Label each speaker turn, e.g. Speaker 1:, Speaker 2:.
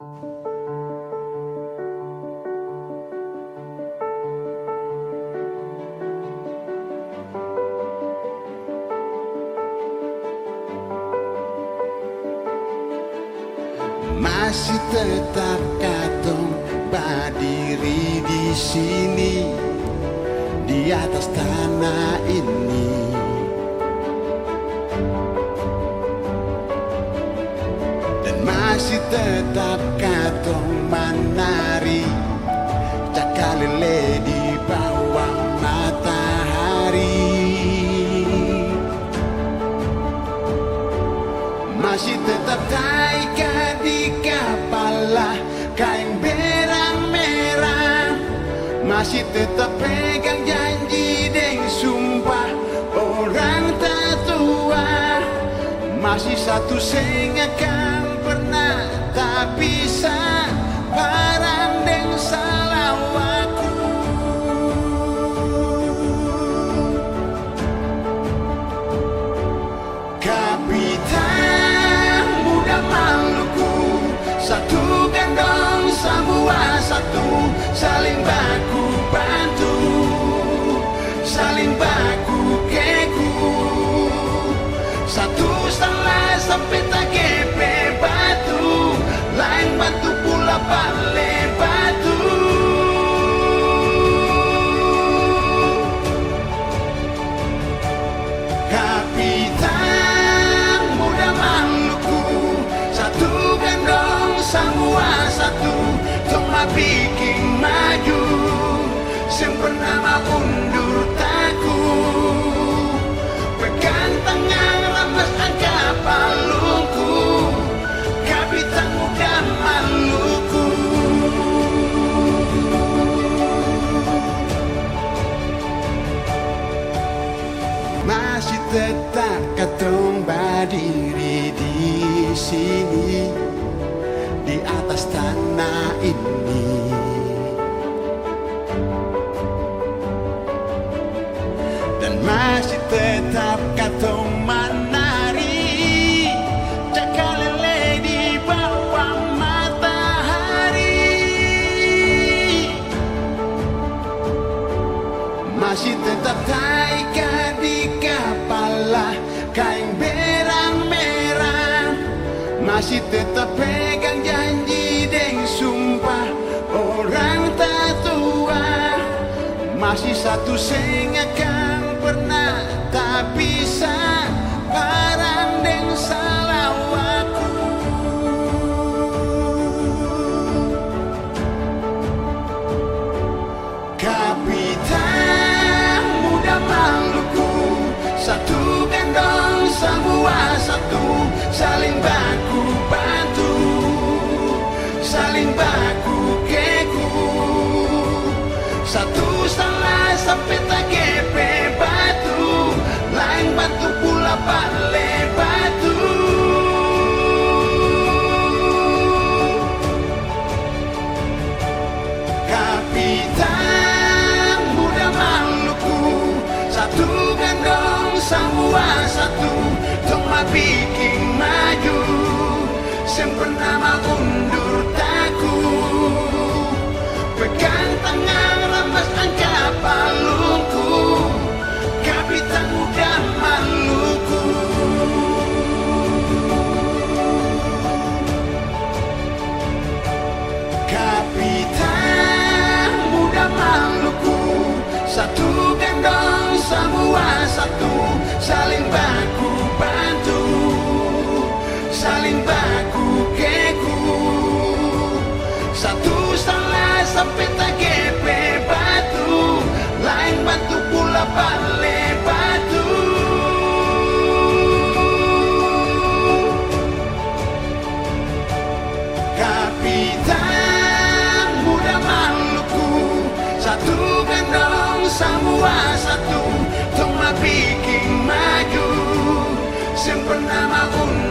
Speaker 1: Masih tetap katong berdiri di sini di atas tanah ini. Masih tetap katong menari. Cakalele di bawah matahari. Masih tetap taika di kepala kain berang merah. Masih tetap pegang janji dan sumpah orang tatua Masih satu seng tak bisa barang dan berdiri di sini di atas tanah ini. Dan masih tetap katong Masih tetap pegang janji dan sumpah orang tatua Masih satu seng akan pernah tak bisa barang dan salah waktu Kapitan muda Maluku Satu gandong semua satu Saling bantu Toma bikin maju Sempurna undur Kapitan muda Maluku Satu gandong semua satu Toma bikin maju. Sempurna undur